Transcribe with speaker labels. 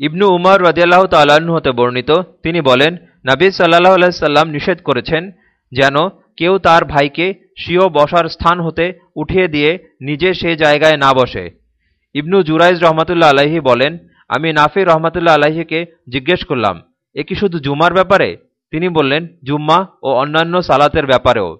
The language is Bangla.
Speaker 1: ইবনু উমর রদিয়াল্লাহ তাল্লাহ্ন হতে বর্ণিত, তিনি বলেন, নাবী সাল্লাহ আলাইসাল্লাম নিষেধ করেছেন যেন কেউ তার ভাইকে স্বীয় বসার স্থান হতে উঠিয়ে দিয়ে নিজে সে জায়গায় না বসে। ইবনু জুরাইজ রহমতুল্লা আলাহি বলেন, আমি নাফি রহমতুল্লা আলাহিকে জিজ্ঞেস করলাম, এ কি শুধু জুমার ব্যাপারে? তিনি বললেন, জুম্মা ও অন্যান্য সালাতের ব্যাপারেও।